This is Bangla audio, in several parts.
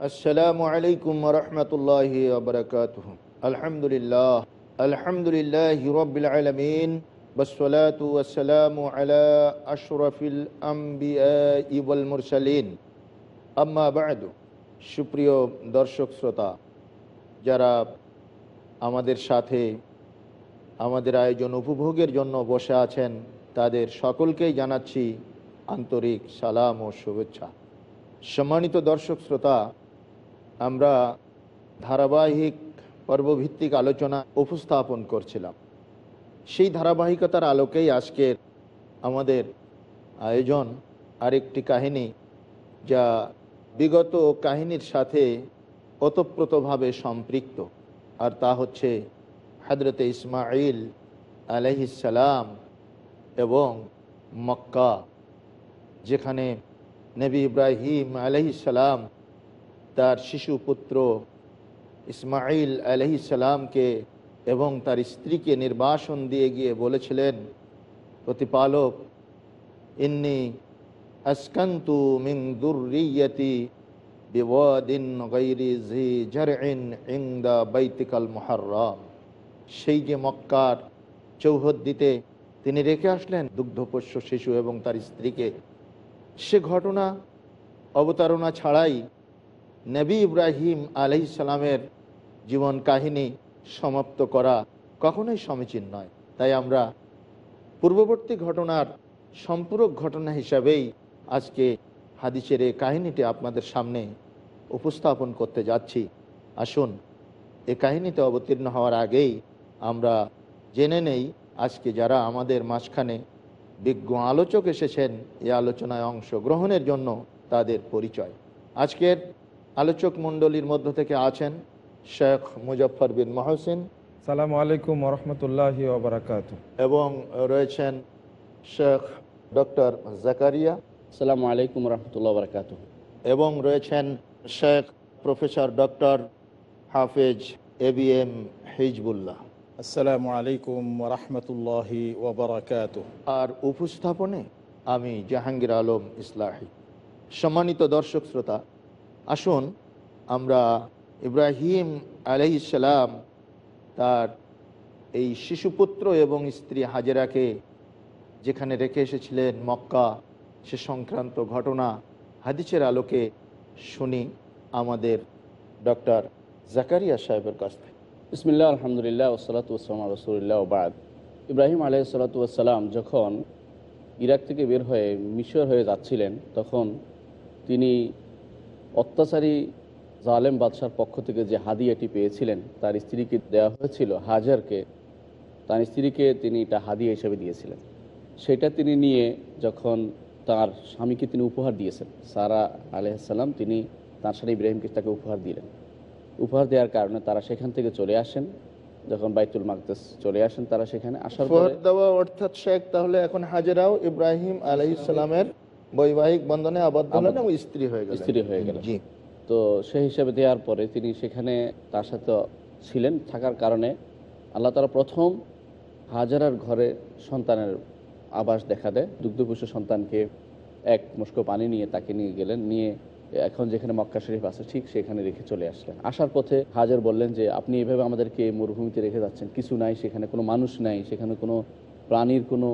السلام عليكم ورحمة الله وبركاته الحمد لله الحمد لله رب العالمين والصلاة والسلام على أشرف الأنبياء والمرسلين أما بعد সুপ্রিয় দর্শক শ্রোতা যারা আমাদের সাথে আমাদের আয়োজন উপভোগের জন্য বসে আছেন তাদের সকলকেই জানাচ্ছি আন্তরিক সালাম ও শুভেচ্ছা সম্মানিত দর্শক শ্রোতা আমরা ধারাবাহিক পর্বভিত্তিক আলোচনা উপস্থাপন করছিলাম সেই ধারাবাহিকতার আলোকেই আজকের আমাদের আয়োজন আরেকটি কাহিনী যা বিগত কাহিনীর সাথে ওতপ্রোতভাবে সম্পৃক্ত আর তা হচ্ছে হাজরতে ইসমাইল আলহিসাল্লাম এবং মক্কা যেখানে নবী ইব্রাহিম আলহিসাল্লাম তার শিশু পুত্র ইসমাইল আলহি সালামকে এবং তার স্ত্রীকে নির্বাসন দিয়ে গিয়ে বলেছিলেন প্রতিপালক ইন্নি আসকান্তু মিং দুর্রিয়তি বিবাদিন বৈতিকাল মহারাম সেই যে মক্কার চৌহদ্দিতে তিনি রেখে আসলেন দুগ্ধপোষ্য শিশু এবং তার স্ত্রীকে সে ঘটনা অবতারণা ছাড়াই নবী ইব্রাহিম আলাইসালামের জীবন কাহিনী সমাপ্ত করা কখনোই সমীচীন নয় তাই আমরা পূর্ববর্তী ঘটনার সম্পূরক ঘটনা হিসাবেই আজকে হাদিসের এই কাহিনীটি আপনাদের সামনে উপস্থাপন করতে যাচ্ছি আসুন এ কাহিনীতে অবতীর্ণ হওয়ার আগেই আমরা জেনে নেই আজকে যারা আমাদের মাঝখানে বিজ্ঞ আলোচক এসেছেন এই আলোচনায় অংশগ্রহণের জন্য তাদের পরিচয় আজকের আলোচক মন্ডলীর মধ্য থেকে আছেন শেখ মুজফর বিন মহসিন সালাম আলাইকুম রহমতুল্লাহ এবং রয়েছেন শেখ ডক্টর জাকারিয়া সালাম আলাইকুম রহমতুল্লাহ বরকাত এবং রয়েছেন শেখ প্রফেসর ডক্টর হাফেজ এ বি এম হিজবুল্লাহ আসসালামু আলাইকুম রহমতুল্লাহ আর উপস্থাপনে আমি জাহাঙ্গীর আলম ইসলাহি সম্মানিত দর্শক শ্রোতা আসুন আমরা ইব্রাহিম আলহ ইসালাম তার এই শিশুপুত্র এবং স্ত্রী হাজেরাকে যেখানে রেখে এসেছিলেন মক্কা সে সংক্রান্ত ঘটনা হাদিসের আলোকে শুনি আমাদের ডক্টর জাকারিয়া সাহেবের কাছ থেকে ইসমিল্লা আলহামদুলিল্লাহ ওসালাত রসুলিল্লাহ বাদ ইব্রাহিম আলহ সালাতাম যখন ইরাক থেকে বের হয়ে মিশর হয়ে যাচ্ছিলেন তখন তিনি অত্যাচারী জালেম বাদশার পক্ষ থেকে যে হাদিয়াটি পেয়েছিলেন তার স্ত্রীকে দেওয়া হয়েছিল হাজারকে তার স্ত্রীকে তিনি এটা হাদিয়া হিসেবে দিয়েছিলেন সেটা তিনি নিয়ে যখন তার স্বামীকে তিনি উপহার দিয়েছেন সারা আলহাম তিনি তার স্বামী ইব্রাহিমকে তাকে উপহার দিলেন উপহার দেওয়ার কারণে তারা সেখান থেকে চলে আসেন যখন বাইতুল মাকদাস চলে আসেন তারা সেখানে আসার দেওয়া অর্থাৎ শেখ তাহলে এখন হাজেরাও ইব্রাহিম আলহিসের বৈবাহিক বন্ধনে আবদ্ধ হলেন এবং স্ত্রী হয়ে গেল স্ত্রী হয়ে গেল জি তো সেই হিসাবে দেওয়ার পরে তিনি সেখানে তার সাথে ছিলেন থাকার কারণে আল্লাহ তারা প্রথম হাজারার ঘরে সন্তানের আবাস দেখা দেয় দুগ্ধপুষ্ট সন্তানকে এক মুস্কো পানি নিয়ে তাকে নিয়ে গেলেন নিয়ে এখন যেখানে মক্কা শরীফ আছে ঠিক সেখানে রেখে চলে আসলেন আসার পথে হাজার বললেন যে আপনি এভাবে আমাদেরকে মরুভূমিতে রেখে যাচ্ছেন কিছু নাই সেখানে কোনো মানুষ নাই সেখানে কোনো প্রাণীর কোনো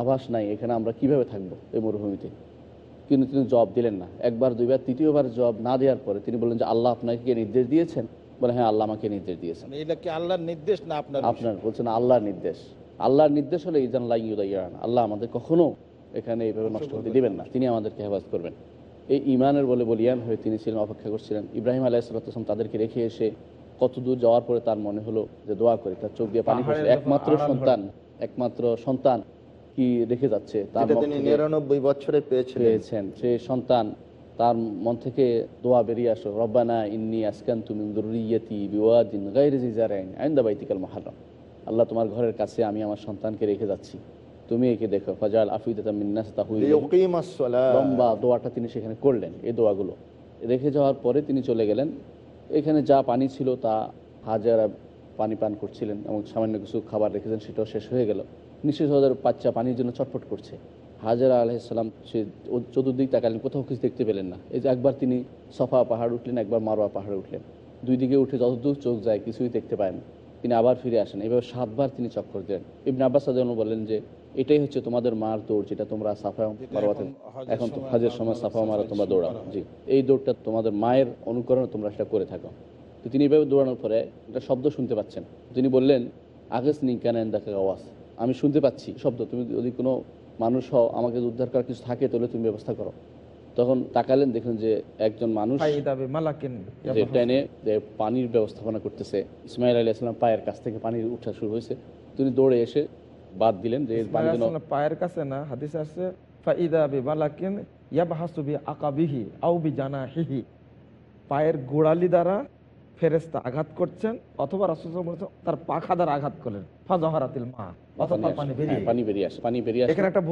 আভাস নাই এখানে আমরা কিভাবে থাকবো এই মরুভূমিতে কিন্তু তিনি জবাব দিলেন না একবার দুইবার তৃতীয়বার জবাব না দেওয়ার পরে তিনি বললেন যে আল্লাহ আপনাকে নির্দেশ দিয়েছেন বলে হ্যাঁ আল্লাহ আমাকে নির্দেশ দিয়েছেন মানে আল্লাহর নির্দেশ না আপনার আপনার বলছেন আল্লাহর নির্দেশ আল্লাহর নির্দেশ হলে ইদান আল্লাহ আমাদের কখনো এখানে এইভাবে নষ্ট হতে দেবেন না তিনি আমাদেরকে হেফাজ করবেন এই ইমানের বলে বলিয়ান হয়ে তিনি ছিলেন অপেক্ষা করছিলেন ইব্রাহিম আলাহ সালাম তাদেরকে রেখে এসে কত দূর যাওয়ার পরে তার মনে হলো যে দোয়া করে তার চোখ দিয়ে পানি একমাত্র সন্তান একমাত্র সন্তান কি রেখে যাচ্ছে তিনি নিরানব্বই বছরে পেয়েছেন সে সন্তান তার মন থেকে দোয়া বেরিয়ে আসো রব্বানা ইন্নি আসকান তুমি দুরিয়তি মহারম আল্লাহ তোমার ঘরের কাছে আমি আমার সন্তানকে রেখে যাচ্ছি তুমি একে দেখো ফাজাল লম্বা দোয়াটা তিনি সেখানে করলেন এই দোয়াগুলো রেখে যাওয়ার পরে তিনি চলে গেলেন এখানে যা পানি ছিল তা হাজারা পানি পান করছিলেন এবং সামান্য কিছু খাবার রেখেছেন সেটাও শেষ হয়ে গেল নিঃশেষ হওয়ার বাচ্চা পানির জন্য ছটফট করছে হাজারা আলাইসাল্লাম সে চতুর্দিক তাকালেন কোথাও কিছু দেখতে পেলেন না এই যে একবার তিনি সফা পাহাড় উঠলেন একবার মারোয়া পাহাড়ে উঠলেন দুই দিকে উঠে যতদূর চোখ যায় কিছুই দেখতে পায় না তিনি আবার ফিরে আসেন এভাবে সাতবার তিনি চক্কর দিলেন ইবন আব্বাস সাজানো বলেন যে এটাই হচ্ছে তোমাদের মার দৌড় যেটা তোমরা সাফা মারোয়াতে এখন তো হাজের সময় সাফা মারা তোমরা দৌড়াও জি এই দৌড়টা তোমাদের মায়ের অনুকরণে তোমরা সেটা করে থাকো তো তিনি এভাবে দৌড়ানোর পরে একটা শব্দ শুনতে পাচ্ছেন তিনি বললেন আগেস নিকান দেখা আওয়াজ আমি শুনতে পাচ্ছি শব্দ তুমি যদি কোনো মানুষ হও আমাকে উদ্ধার করার কিছু থাকে তাহলে তুমি ব্যবস্থা করো তখন তাকালেন দেখলেন যে একজন মানুষ টেনে পানির ব্যবস্থাপনা করতেছে ইসমাইল আলী আসলাম পায়ের কাছ থেকে পানির উঠা শুরু হয়েছে তিনি দৌড়ে এসে বাদ দিলেন যে পায়ের কাছে না হাদিস আসছে পায়ের গোড়ালি দ্বারা ফেরেস্তা আঘাত করছেন অথবা রাসুল বলছেন তার পাখা দ্বারা আঘাত করলেন ফাজহারাতিল মা তিনি সেটাকে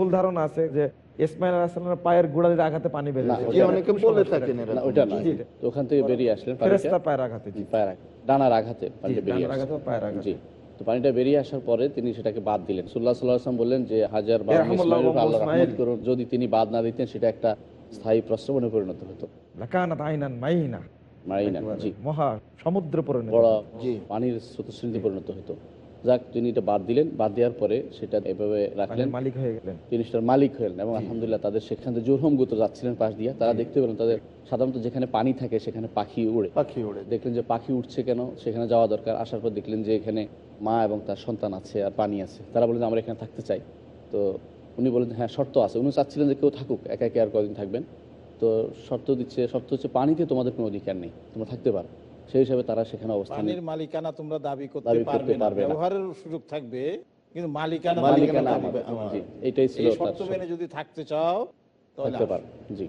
বাদ দিলেন বললেন যে হাজার যদি তিনি বাদ না দিতেন সেটা একটা স্থায়ী মনে পরিণত হতো সাধারণত যেখানে পানি থাকে সেখানে পাখি উড়ে পাখি উড়ে দেখলেন যে পাখি উঠছে কেন সেখানে যাওয়া দরকার আসার পর দেখলেন যে এখানে মা এবং তার সন্তান আছে আর পানি আছে তারা বলেন আমরা এখানে থাকতে চাই তো উনি বলেন হ্যাঁ শর্ত আছে উনি চাচ্ছিলেন যে কেউ থাকুক একা একে আর কদিন থাকবেন তো শর্ত দিচ্ছে শর্ত হচ্ছে পানিতে তোমাদের কোনো অধিকার নেই তোমরা থাকতে পারো সেই হিসাবে তারা সেখানে অবস্থান মালিকানা তোমরা দাবি করতে পারবে ব্যবহারের সুযোগ থাকবে কিন্তু মালিকানা মালিকানা জি ছিল যদি থাকতে চাও থাকতে পারো জি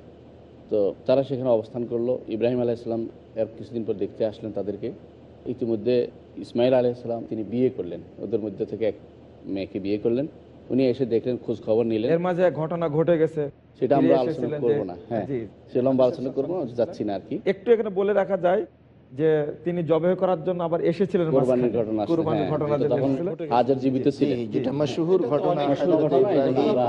তো তারা সেখানে অবস্থান করলো ইব্রাহিম আলাইসালাম এর কিছুদিন পর দেখতে আসলেন তাদেরকে ইতিমধ্যে ইসমাইল আলাইসালাম তিনি বিয়ে করলেন ওদের মধ্যে থেকে এক মেয়েকে বিয়ে করলেন উনি এসে দেখলেন খোঁজ খবর নিলেন এর মাঝে ঘটনা ঘটে গেছে সেটা হ্যাঁ, আমরা আলোচনা করব না হ্যাঁ সে লম্বা আলোচনা করবো না যাচ্ছি না আর কি একটু এখানে বলে রাখা যায় যে তিনি জবে করার জন্য আবার এসেছিলেন কুরবানির ঘটনা কুরবানির হ্যাঁ, ঘটনা তখন হাজার জীবিত ছিলেন যেটা মশহুর ঘটনা মশহুর ঘটনা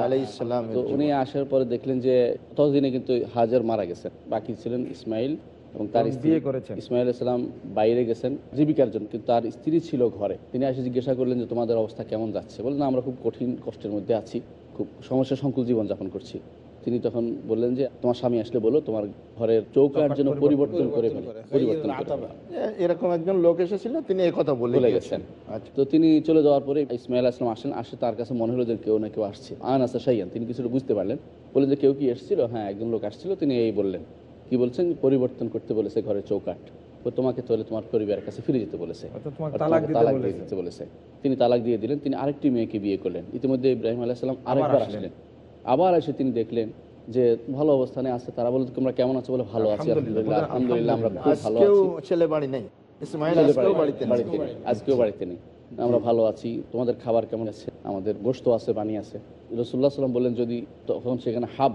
আলাইহিস সালাম তো উনি আসার পরে দেখলেন যে ততদিনে কিন্তু হাজার মারা গেছেন বাকি ছিলেন ইসমাইল এবং তার বিয়ে করেছেন ইসমাইল ইসলাম বাইরে গেছেন জীবিকার জন্য কিন্তু তার স্ত্রী ছিল ঘরে তিনি আসে জিজ্ঞাসা করলেন যে তোমাদের অবস্থা কেমন যাচ্ছে বললেন আমরা খুব কঠিন কষ্টের মধ্যে আছি খুব সমস্যা সংকুল জীবনযাপন করছি তিনি তখন বললেন যে তোমার স্বামী আসলে বলো তোমার ঘরের চৌকার জন্য পরিবর্তন করে পরিবর্তন এরকম একজন লোক এসেছিল তিনি একথা বলে গেছেন আচ্ছা। তো তিনি চলে যাওয়ার পরে ইসমাইল আসলাম আসেন আসে তার কাছে মনে হলো যে কেউ না কেউ আসছে আন আসা সাইয়ান তিনি কিছুটা বুঝতে পারলেন বললেন যে কেউ কি এসেছিল হ্যাঁ একজন লোক আসছিল তিনি এই বললেন কি বলছেন পরিবর্তন করতে বলেছে ঘরে চৌকাট ও তোমাকে তাহলে তোমার পরিবারের কাছে ফিরে যেতে বলেছে তালাক দিতে বলেছে তিনি তালাক দিয়ে দিলেন তিনি আরেকটি মেয়েকে বিয়ে করলেন ইতিমধ্যে ইব্রাহিম আলাইসাল্লাম আরেকবার আসলেন আবার এসে তিনি দেখলেন যে ভালো অবস্থানে আছে তারা বলে তোমরা কেমন আছো বলে ভালো আছি আলহামদুলিল্লাহ আমরা ভালো আজকেও বাড়িতে নেই আমরা ভালো আছি তোমাদের খাবার কেমন আছে আমাদের গোস্ত আছে পানি আছে রসুল্লাহ সাল্লাম বললেন যদি তখন সেখানে হাব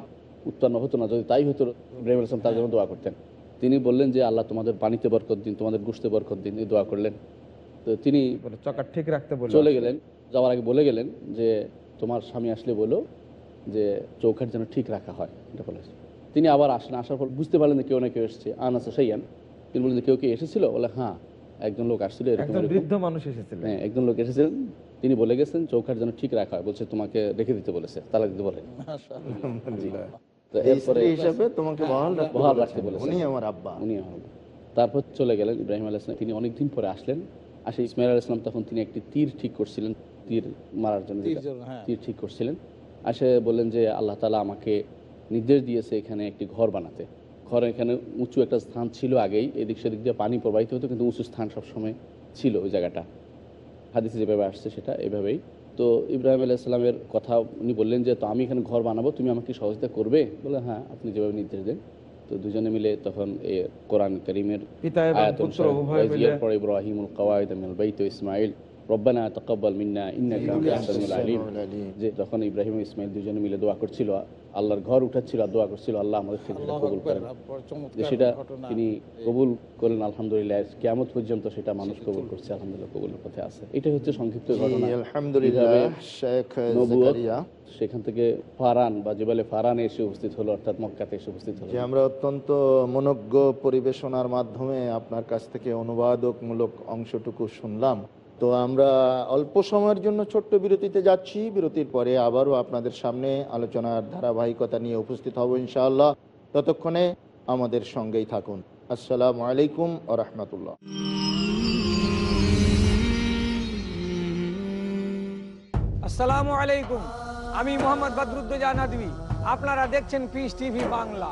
উৎপন্ন হতো না যদি তাই হতো ইব্রাহিম আসলাম তার জন্য দোয়া করতেন তিনি বললেন যে আল্লাহ তোমাদের পানিতে বরকত দিন তোমাদের গুসতে বরকত দিন দোয়া করলেন তো তিনি চকার ঠিক রাখতে চলে গেলেন যাওয়ার আগে বলে গেলেন যে তোমার স্বামী আসলে বলো যে চৌকাট যেন ঠিক রাখা হয় এটা বলেছে তিনি আবার আসলেন আসার পর বুঝতে পারলেন যে কেউ না কেউ এসছে আন আছে আন তিনি বললেন কেউ কেউ এসেছিল বলে হ্যাঁ একজন লোক আসছিল বৃদ্ধ মানুষ হ্যাঁ একজন লোক এসেছিলেন তিনি বলে গেছেন চৌখার যেন ঠিক রাখা হয় বলছে তোমাকে রেখে দিতে বলেছে তালাক দিতে বলে তারপর চলে গেলেন ইব্রাহিম আল ইসলাম তিনি অনেকদিন পরে আসলেন আসে ইসমাইল আল ইসলাম তখন তিনি একটি তীর ঠিক করছিলেন তীর মারার জন্য হ্যাঁ। তীর ঠিক করছিলেন আসে বললেন যে আল্লাহ তালা আমাকে নির্দেশ দিয়েছে এখানে একটি ঘর বানাতে ঘর এখানে উঁচু একটা স্থান ছিল আগেই এদিক সেদিক দিয়ে পানি প্রবাহিত হতো কিন্তু উঁচু স্থান সবসময় ছিল ওই জায়গাটা হাদিসে যেভাবে আসছে সেটা এভাবেই তো ইব্রাহিম আলাহ ইসলামের কথা উনি বললেন যে তো আমি এখানে ঘর বানাবো তুমি আমাকে সহজতা করবে বলে হ্যাঁ আপনি যেভাবে নির্দেশ দেন তো দুজনে মিলে তখন এ কোরআন করিমের পরে ইব্রাহিমুল ইসমাইল রব্বানা তকব্বাল মিন্না যে যখন ইব্রাহিম ইসমাইল দুজনে মিলে দোয়া করছিল আল্লাহর ঘর উঠাচ্ছিল আর দোয়া করছিল আল্লাহ আমাদের সেটা কবুল করেন যে সেটা তিনি কবুল করলেন আলহামদুলিল্লাহ কেমন পর্যন্ত সেটা মানুষ কবুল করছে আলহামদুলিল্লাহ কবুলের পথে আছে এটা হচ্ছে সংক্ষিপ্ত সেখান থেকে ফারান বা বলে ফারানে এসে উপস্থিত হলো অর্থাৎ মক্কাতে এসে উপস্থিত হলো আমরা অত্যন্ত মনজ্ঞ পরিবেশনার মাধ্যমে আপনার কাছ থেকে অনুবাদকমূলক অংশটুকু শুনলাম তো আমরা অল্প সময়ের জন্য ছোট্ট বিরতিতে যাচ্ছি বিরতির পরে আবারও আপনাদের সামনে আলোচনার ধারাবাহিকতা নিয়ে উপস্থিত হব ইনশাআল্লাহ ততক্ষণে আমাদের সঙ্গেই থাকুন আসসালামু আলাইকুম আ রহমতুল্লাহ আসসালামু আলাইকুম আমি মোহাম্মদ বদরুদ্দোজা নদী আপনারা দেখছেন পিস টিভি বাংলা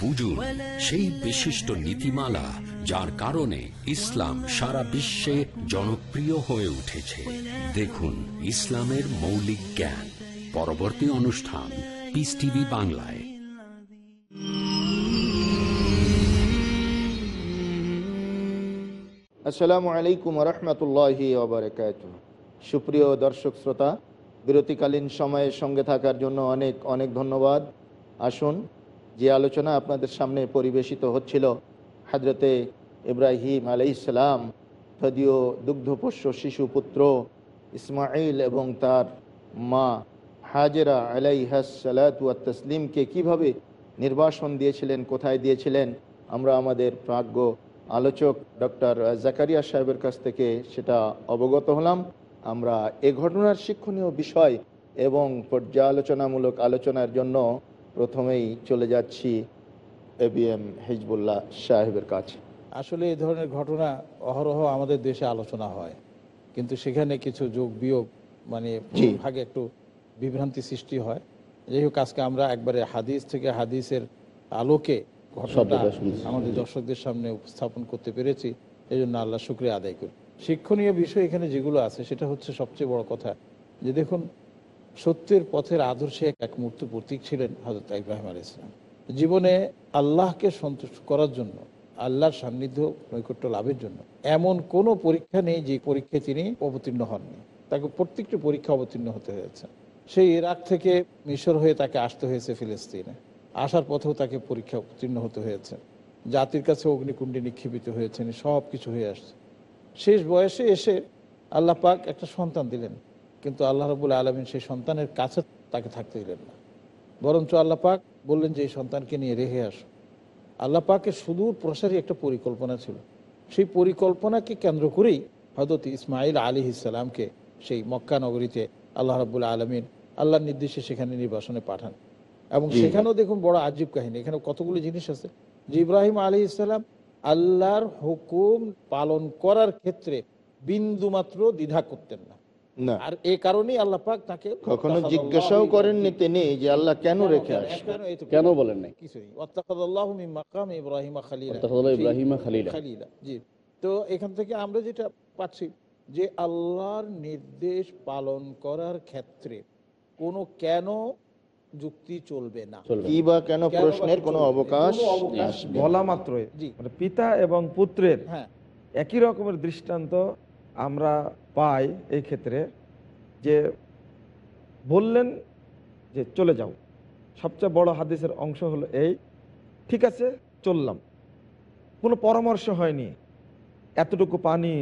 বুঝুন সেই বিশিষ্ট নীতিমালা যার কারণে ইসলাম সারা বিশ্বে জনপ্রিয় হয়ে উঠেছে দেখুন ইসলামের মৌলিক জ্ঞান পরবর্তী অনুষ্ঠান পিস টিভি বাংলায় আসসালামু আলাইকুম রহমতুল্লাহ সুপ্রিয় দর্শক শ্রোতা বিরতিকালীন সময়ের সঙ্গে থাকার জন্য অনেক অনেক ধন্যবাদ আসুন যে আলোচনা আপনাদের সামনে পরিবেশিত হচ্ছিল হাজরতে ইব্রাহিম ইসলাম তদীয় দুগ্ধপোষ্য শিশু পুত্র ইসমাইল এবং তার মা হাজেরা আলাইহাসালাতুয়া তসলিমকে কিভাবে নির্বাসন দিয়েছিলেন কোথায় দিয়েছিলেন আমরা আমাদের প্রাজ্ঞ আলোচক ডক্টর জাকারিয়া সাহেবের কাছ থেকে সেটা অবগত হলাম আমরা এ ঘটনার শিক্ষণীয় বিষয় এবং পর্যালোচনামূলক আলোচনার জন্য প্রথমেই চলে যাচ্ছি এ বি এম হিজবুল্লাহ সাহেবের কাছে আসলে এই ধরনের ঘটনা অহরহ আমাদের দেশে আলোচনা হয় কিন্তু সেখানে কিছু যোগ বিয়োগ মানে ভাগে একটু বিভ্রান্তি সৃষ্টি হয় যাই হোক আজকে আমরা একবারে হাদিস থেকে হাদিসের আলোকে ঘটনাটা আমাদের দর্শকদের সামনে উপস্থাপন করতে পেরেছি এই জন্য আল্লাহ শুক্রিয়া আদায় করি শিক্ষণীয় বিষয় এখানে যেগুলো আছে সেটা হচ্ছে সবচেয়ে বড় কথা যে দেখুন সত্যের পথের আদর্শে এক এক মূর্ত প্রতীক ছিলেন হজরত ইব্রাহিম আল ইসলাম জীবনে আল্লাহকে সন্তুষ্ট করার জন্য আল্লাহর সান্নিধ্য নৈকট্য লাভের জন্য এমন কোনো পরীক্ষা নেই যে পরীক্ষায় তিনি অবতীর্ণ হননি তাকে প্রত্যেকটি পরীক্ষা অবতীর্ণ হতে হয়েছে সেই ইরাক থেকে মিশর হয়ে তাকে আসতে হয়েছে ফিলিস্তিনে আসার পথেও তাকে পরীক্ষা উত্তীর্ণ হতে হয়েছে জাতির কাছে অগ্নিকুণ্ডে নিক্ষেপিত হয়েছেন সব কিছু হয়ে আসছে শেষ বয়সে এসে আল্লাহ পাক একটা সন্তান দিলেন কিন্তু আল্লাহ রবুল আলমিন সেই সন্তানের কাছে তাকে থাকতে দিলেন না বরঞ্চ আল্লাহ পাক বললেন যে এই সন্তানকে নিয়ে রেহে আসো আল্লাহ পাকের সুদূর প্রসারী একটা পরিকল্পনা ছিল সেই পরিকল্পনাকে কেন্দ্র করেই হজরত ইসমাইল আলী ইসালামকে সেই মক্কা নগরীতে আল্লাহ রবুল আলমিন আল্লাহর নির্দেশে সেখানে নির্বাসনে পাঠান এবং সেখানেও দেখুন বড় আজীব কাহিনী এখানে কতগুলো জিনিস আছে যে ইব্রাহিম আলী ইসলাম আল্লাহর হুকুম পালন করার ক্ষেত্রে বিন্দু মাত্র দ্বিধা করতেন না আর এ কারণে আল্লাহ পাক তাকে কখনো জিজ্ঞাসাও করেননি তিনি যে আল্লাহ কেন রেখে কেন বলেন নাই কিছুই ওয়াত্তাকাদাল্লাহু মিন মাকাম ইব্রাহিমা তো এখান থেকে আমরা যেটা পাচ্ছি যে আল্লাহর নির্দেশ পালন করার ক্ষেত্রে কোনো কেন যুক্তি চলবে না কি বা কেন প্রশ্নের কোনো অবকাশ বলা মাত্রই মানে পিতা এবং পুত্রের হ্যাঁ। একই রকমের দৃষ্টান্ত আমরা পাই এই ক্ষেত্রে যে বললেন যে চলে যাও সবচেয়ে বড় হাদিসের অংশ হলো এই ঠিক আছে চললাম কোনো পরামর্শ হয়নি এতটুকু পানি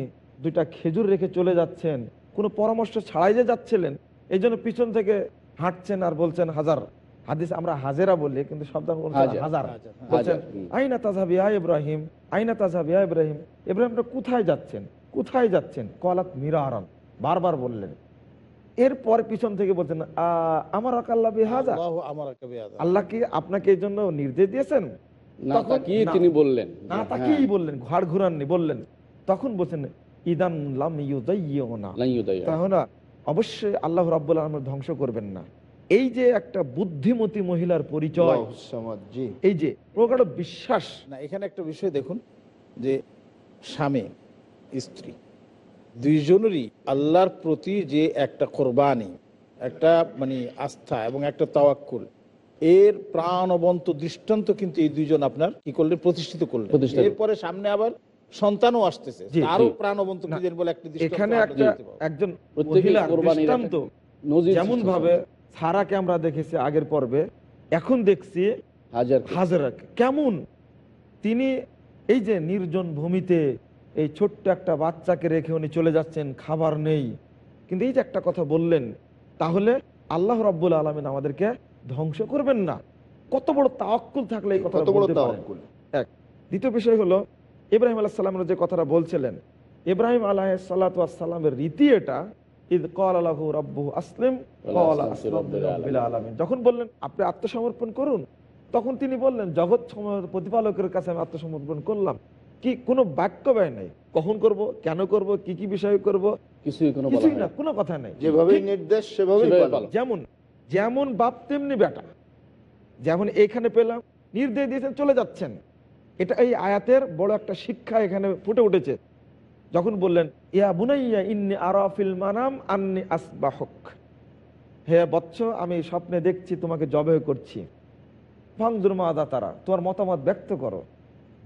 দুইটা খেজুর রেখে চলে যাচ্ছেন কোনো পরামর্শ ছাড়াই যে যাচ্ছিলেন এই জন্য পিছন থেকে হাঁটছেন আর বলছেন হাজার হাদিস আমরা হাজেরা বলি কিন্তু শব্দ হাজার বলছেন আইনা ইব্রাহিম আইনা ইব্রাহিম ইব্রাহিমটা কোথায় যাচ্ছেন কোথায় যাচ্ছেন কলাত মিরারান বারবার বললেন এরপর পিছন থেকে বলছেন আমার আল্লাহ কি আপনাকে এই জন্য নির্দেশ দিয়েছেন তিনি বললেন না হ্যাঁ। বললেন ঘর ঘুরাননি বললেন তখন বলছেন ইদান অবশ্যই আল্লাহ রাব্বুল আলম ধ্বংস করবেন না এই যে একটা বুদ্ধিমতী মহিলার পরিচয় এই যে প্রকার বিশ্বাস না এখানে একটা বিষয় দেখুন যে স্বামী স্ত্রী দুইজনেরই আল্লাহর প্রতি যে একটা কোরবানি একটা মানে আস্থা এবং একটা তাওয়াক্কুল এর প্রাণবন্ত দৃষ্টান্ত কিন্তু এই দুইজন আপনার কি করলেন প্রতিষ্ঠিত করলেন এরপরে সামনে আবার সন্তানও আসতেছে তারও প্রাণবন্ত বলে একটি এখানে একজন যেমন ভাবে সারাকে আমরা দেখেছি আগের পর্বে এখন দেখছি কেমন তিনি এই যে নির্জন ভূমিতে এই ছোট্ট একটা বাচ্চাকে রেখে উনি চলে যাচ্ছেন খাবার নেই কিন্তু এই যে একটা কথা বললেন তাহলে আল্লাহ রাবুল আলমিন আমাদেরকে ধ্বংস করবেন না কত বড় তাওয়াক্কুল থাকলে এই কথা দ্বিতীয় বিষয় হলো ইব্রাহিম আল্লাহ সাল্লামের যে কথাটা বলছিলেন ইব্রাহিম আল্লাহ সাল্লাতামের রীতি এটা ঈদ রব্বু আসলিম যখন বললেন আপনি আত্মসমর্পণ করুন তখন তিনি বললেন জগৎ প্রতিপালকের কাছে আমি আত্মসমর্পণ করলাম কি কোনো বাক্য ব্যয় নেই কখন করব কেন করব কি কি বিষয়ে করব কিছুই না কোনো কথা নেই যেভাবে নির্দেশ সেভাবে যেমন যেমন বাপ তেমনি বেটা যেমন এখানে পেলাম নির্দেশ দিয়েছেন চলে যাচ্ছেন এটা এই আয়াতের বড় একটা শিক্ষা এখানে ফুটে উঠেছে যখন বললেন ইয়া বুনাইয়া ইন্নি আরাফিল মানাম আন্নি আসবাহক হে বৎস আমি স্বপ্নে দেখছি তোমাকে জবে করছি ফাংজুরমা আদা তারা তোমার মতামত ব্যক্ত করো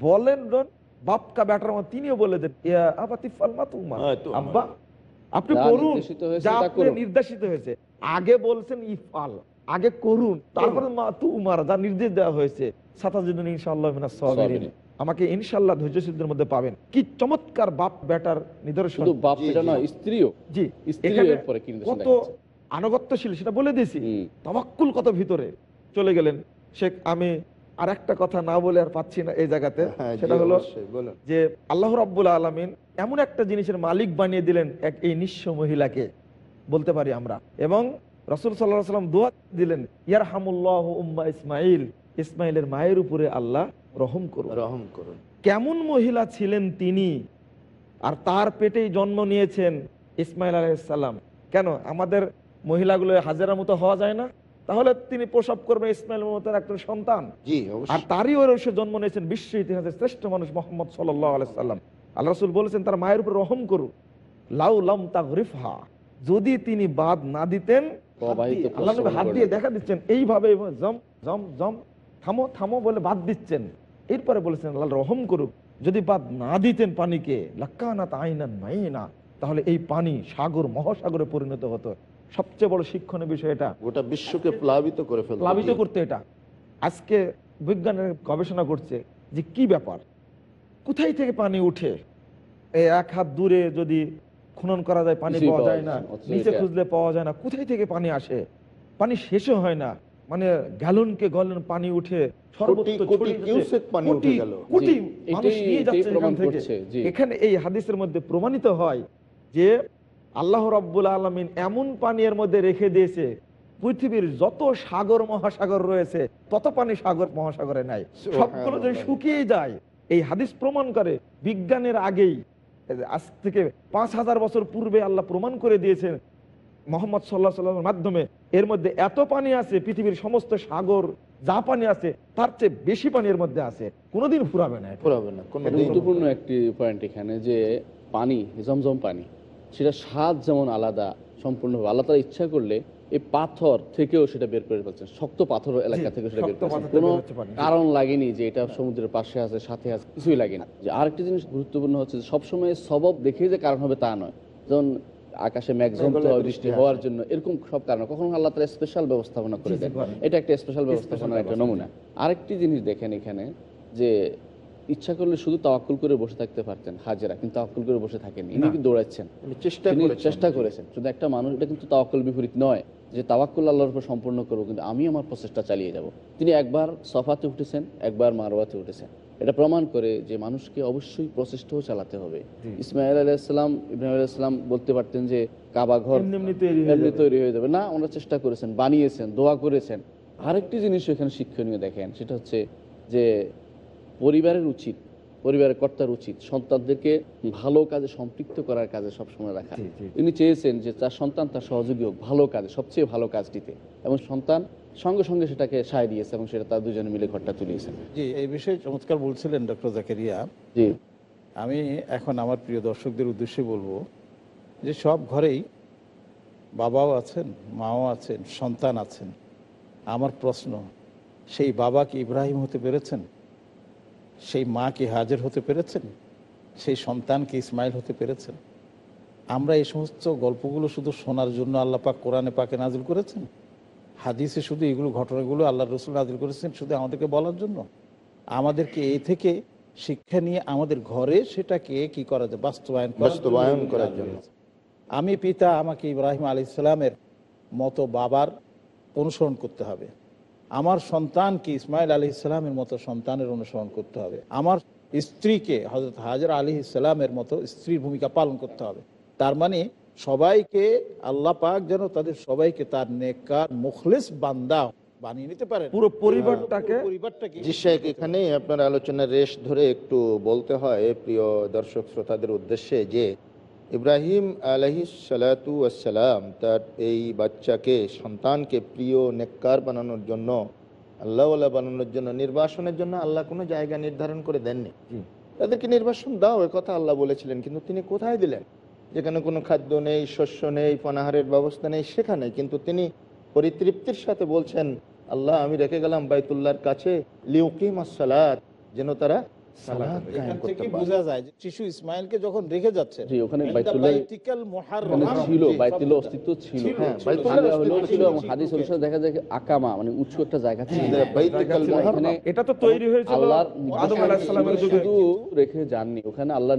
বলেন বাপকা ব্যাটার মত তিনিও বলে দেন ইয়া আবাতিফাল মাতুমা হ্যাঁ, আব্বা আপনি করুন যা আপনি নির্দেশিত হয়েছে আগে বলছেন ইফাল আগে করুন তারপরে মাতু উমার যা নির্দেশ দেওয়া হয়েছে আমাকে ইনশাল্লাহ মধ্যে পাবেন কি চমৎকার বাপ বেটার নিদর্শন কত আনুগত্যশীল সেটা বলে কত ভিতরে চলে গেলেন শেখ আমি আর একটা কথা না বলে আর পাচ্ছি না এই জায়গাতে হ্যাঁ, সেটা হলো যে আল্লাহ রাব্বুল আলমিন এমন একটা জিনিসের মালিক বানিয়ে দিলেন এক এই নিঃস্ব মহিলাকে বলতে পারি আমরা এবং রসুল সাল্লাহ সাল্লাম দোয়া দিলেন ইয়ার হামুল্লাহ উম্মা ইসমাইল ইসমাইলের মায়ের উপরে আল্লাহ রহম করুন রহম করুন কেমন মহিলা ছিলেন তিনি আর তার পেটেই জন্ম নিয়েছেন ইসমাইল আলাইসাল্লাম কেন আমাদের মহিলাগুলো হাজারা মতো হওয়া যায় না তাহলে তিনি প্রসব করবে ইসমাইল মমতার একজন সন্তান আর তারই ওর সে জন্ম নিয়েছেন বিশ্ব ইতিহাসের শ্রেষ্ঠ মানুষ মোহাম্মদ সাল্লাহ আলাইসাল্লাম আল্লাহ রসুল বলেছেন তার মায়ের উপর রহম করুন লাউ লম তাগরিফহা যদি তিনি বাদ না দিতেন আল্লাহ হাত দিয়ে দেখা দিচ্ছেন এইভাবে জম জম জম থামো থামো বলে বাদ দিচ্ছেন এরপরে বলেছেন আল্লাহ রহম করুক যদি বাদ না দিতেন পানিকে লাক্কানাত আইনান মাইনা তাহলে এই পানি সাগর মহাসাগরে পরিণত হতো সবচেয়ে বড় শিক্ষণের বিষয় এটা গোটা বিশ্বকে প্লাবিত করে ফেল প্লাবিত করতে এটা আজকে বিজ্ঞানের গবেষণা করছে যে কি ব্যাপার কোথায় থেকে পানি উঠে এই এক হাত দূরে যদি খনন করা যায় পানি পাওয়া যায় না আচ্ছা, নিচে খুঁজলে পাওয়া যায় না কোথায় থেকে পানি আসে পানি শেষও হয় না মানে গ্যালনকে গলেন পানি উঠে এখানে এই হাদিসের মধ্যে প্রমাণিত হয় যে আল্লাহ রাবুল আলমিন এমন পানির মধ্যে রেখে দিয়েছে পৃথিবীর যত সাগর মহাসাগর রয়েছে তত পানি সাগর মহাসাগরে নাই সবগুলো যদি শুকিয়ে যায় এই হাদিস প্রমাণ করে বিজ্ঞানের আগেই আজ থেকে পাঁচ হাজার বছর পূর্বে আল্লাহ প্রমাণ করে দিয়েছেন মোহাম্মদ সাল্লাহ সাল্লামের মাধ্যমে এর মধ্যে এত পানি আছে পৃথিবীর সমস্ত সাগর যা পানি আছে তার চেয়ে বেশি পানি এর মধ্যে আছে কোনোদিন ফুরাবে না ফুরাবে না কোনো গুরুত্বপূর্ণ একটি পয়েন্ট এখানে যে পানি জমজম পানি সেটা স্বাদ যেমন আলাদা সম্পূর্ণ আলাদা ইচ্ছা করলে এই পাথর থেকেও সেটা বের করে পাচ্ছেন শক্ত পাথর এলাকা থেকে সেটা বের করে কোনো কারণ লাগেনি যে এটা সমুদ্রের পাশে আছে সাথে আছে কিছুই লাগে না যে আরেকটি জিনিস গুরুত্বপূর্ণ হচ্ছে সবসময় সবব দেখে যে কারণ হবে তা নয় যেমন আকাশে মেঘ বৃষ্টি হওয়ার জন্য এরকম সব কারণ কখনো আল্লাহ তালা স্পেশাল ব্যবস্থাপনা করে দেন এটা একটা স্পেশাল ব্যবস্থাপনার একটা নমুনা আরেকটি জিনিস দেখেন এখানে যে ইচ্ছা করলে শুধু তাওয়াক্কুল করে বসে থাকতে পারতেন হাজিরা কিন্তু তাওয়াক্কুল করে বসে থাকেন ইনি কিন্তু দৌড়াচ্ছেন চেষ্টা করেছেন শুধু একটা মানুষ এটা কিন্তু তাওয়াক্কুল বিপরীত নয় যে তাওয়াক্কুল আল্লাহর উপর সম্পূর্ণ করবো কিন্তু আমি আমার প্রচেষ্টা চালিয়ে যাব তিনি একবার সফাতে উঠেছেন একবার মারোয়াতে উঠেছেন এটা প্রমাণ করে যে মানুষকে অবশ্যই প্রচেষ্ট চালাতে হবে ইসমাইল আলাইসালাম ইব্রাহিম আলাইসালাম বলতে পারতেন যে কাবা ঘর এমনি তৈরি হয়ে যাবে না ওনারা চেষ্টা করেছেন বানিয়েছেন দোয়া করেছেন আরেকটি জিনিস এখানে শিক্ষণীয় দেখেন সেটা হচ্ছে যে পরিবারের উচিত পরিবারের কর্তার উচিত সন্তানদেরকে ভালো কাজে সম্পৃক্ত করার কাজে সবসময় রাখা তিনি চেয়েছেন যে তার সন্তান তার সহযোগী হোক ভালো কাজে সবচেয়ে ভালো কাজটিতে এবং সন্তান সঙ্গে সঙ্গে সেটাকে সায় দিয়েছে এবং সেটা তার দুজনে মিলে ঘরটা তুলিয়েছেন জি এই বিষয়ে চমৎকার বলছিলেন ডক্টর জাকেরিয়া জি আমি এখন আমার প্রিয় দর্শকদের উদ্দেশ্যে বলবো যে সব ঘরেই বাবাও আছেন মাও আছেন সন্তান আছেন আমার প্রশ্ন সেই বাবা কি ইব্রাহিম হতে পেরেছেন সেই মাকে হাজির হতে পেরেছেন সেই সন্তানকে ইসমাইল হতে পেরেছেন আমরা এই সমস্ত গল্পগুলো শুধু শোনার জন্য আল্লাহ পাক কোরআনে পাকে নাজিল করেছেন হাদিসে শুধু এগুলো ঘটনাগুলো আল্লাহ রসুল নাজিল করেছেন শুধু আমাদেরকে বলার জন্য আমাদেরকে এ থেকে শিক্ষা নিয়ে আমাদের ঘরে সেটাকে কি করা যায় বাস্তবায়ন বাস্তবায়ন করার জন্য আমি পিতা আমাকে ইব্রাহিম আলি ইসলামের মতো বাবার অনুসরণ করতে হবে আমার সন্তানকে ইসমাইল আলী ইসলামের মতো সন্তানের অনুসরণ করতে হবে আমার স্ত্রীকে হজরত হাজরা আলী ইসলামের মতো স্ত্রীর ভূমিকা পালন করতে হবে তার মানে সবাইকে আল্লাহ পাক যেন তাদের সবাইকে তার নেকার মুখলিস বান্দা বানিয়ে নিতে পুরো পরিবারটাকে হ্যাঁ, পরিবারটাকে এখানে আপনার আলোচনার রেশ ধরে একটু বলতে হয় প্রিয় দর্শক শ্রোতাদের উদ্দেশ্যে যে ইব্রাহিম আলহি আসসালাম তার এই বাচ্চাকে সন্তানকে প্রিয় নেককার বানানোর জন্য আল্লাহ বানানোর জন্য নির্বাসনের জন্য আল্লাহ কোনো জায়গা নির্ধারণ করে দেননি তাদেরকে নির্বাসন দাও কথা আল্লাহ বলেছিলেন কিন্তু তিনি কোথায় দিলেন যেখানে কোনো খাদ্য নেই শস্য নেই পানাহারের ব্যবস্থা নেই সেখানে কিন্তু তিনি পরিতৃপ্তির সাথে বলছেন আল্লাহ আমি রেখে গেলাম বাইতুল্লার কাছে লিউকিম আসসালাত যেন তারা ওখানে আল্লাহ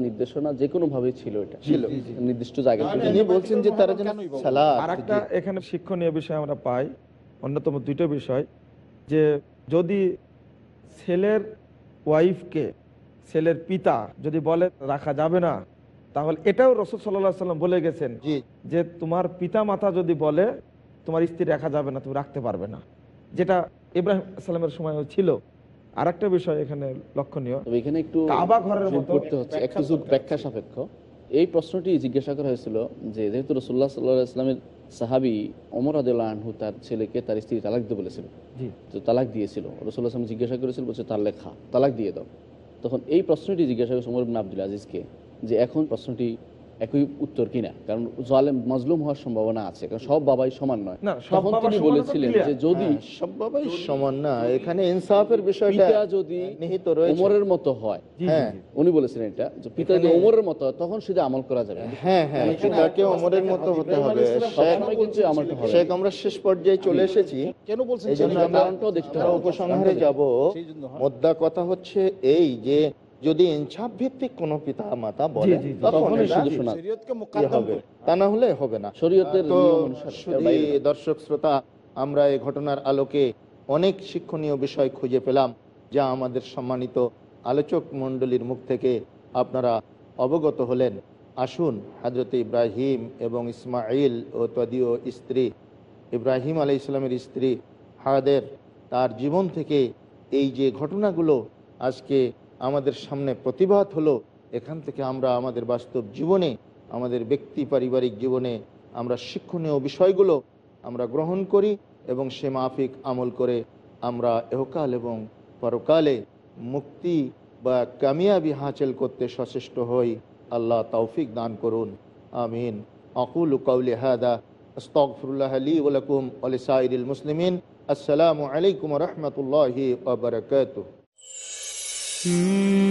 নির্দেশনা যে কোনো ভাবে ছিল এটা ছিল নির্দিষ্ট জায়গা বলছেন যে তারা যেন একটা এখানে শিক্ষণীয় বিষয় আমরা পাই অন্যতম দুইটা বিষয় যে যদি ছেলের ওয়াইফকে ছেলের পিতা যদি বলে রাখা যাবে না তাহলে এটাও রসদ সাল্লাম বলে গেছেন যে তোমার পিতা মাতা যদি বলে তোমার স্ত্রী রাখা যাবে না তুমি রাখতে পারবে না যেটা ইব্রাহিম সালামের সময় ছিল আর একটা বিষয় এখানে লক্ষণীয় সাপেক্ষ এই প্রশ্নটি জিজ্ঞাসা করা হয়েছিল যে যেহেতু রসুল্লাহ সাহাবি অমর তার ছেলেকে তার স্ত্রী তালাক দিতে বলেছিল তালাক দিয়েছিল রসুল্লাহ জিজ্ঞাসা করেছিল বলছে তার লেখা তালাক দিয়ে দাও তখন এই প্রশ্নটি জিজ্ঞাসা করে সোমর আব্দুল আজিজকে যে এখন প্রশ্নটি একই উত্তর কিনা কারণ জালেম মজলুম হওয়ার সম্ভাবনা আছে কারণ সব বাবাই সমান নয় তখন তিনি বলেছিলেন যে যদি হ্যাঁ, সব বাবাই সমান না এখানে ইনসাফের বিষয়টা যদি নিহিত রয়েছে ওমরের মতো হয় হ্যাঁ উনি বলেছিলেন এটা যে পিতা যদি ওমরের মতো হয় তখন সেটা আমল করা যাবে হ্যাঁ হ্যাঁ পিতাকে ওমরের মতো হতে হবে শেখ আমরা শেষ পর্যায়ে চলে এসেছি কেন বলছেন কারণটাও দেখতে হবে উপসংহারে যাব মোদ্দা কথা হচ্ছে এই যে যদি ইনসাফ ভিত্তিক কোনো পিতা মাতা বলে তখন ইয়ে তা না হলে হবে না শরীয়তের দর্শক শ্রোতা আমরা এই ঘটনার আলোকে অনেক শিক্ষণীয় বিষয় খুঁজে পেলাম যা আমাদের সম্মানিত আলোচক মণ্ডলীর মুখ থেকে আপনারা অবগত হলেন আসুন হাজরত ইব্রাহিম এবং ইসমাইল ও তদীয় স্ত্রী ইব্রাহিম আলি ইসলামের স্ত্রী হাদের তার জীবন থেকে এই যে ঘটনাগুলো আজকে আমাদের সামনে প্রতিভাত হলো এখান থেকে আমরা আমাদের বাস্তব জীবনে আমাদের ব্যক্তি পারিবারিক জীবনে আমরা শিক্ষণীয় বিষয়গুলো আমরা গ্রহণ করি এবং সে মাফিক আমল করে আমরা এহকাল এবং পরকালে মুক্তি বা কামিয়াবি হাঁচেল করতে সচেষ্ট হই আল্লাহ তৌফিক দান করুন আমিন আকুল কৌলি হাদা আস্তফরুল্লাহ আলী ওলাকুম আলি সাইদুল মুসলিমিন আসসালামু আলাইকুম রহমতুল্লাহি আবরকাত Hmm.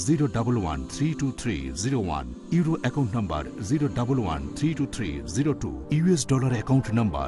011-32301 Euro account number 011-32302 US dollar account number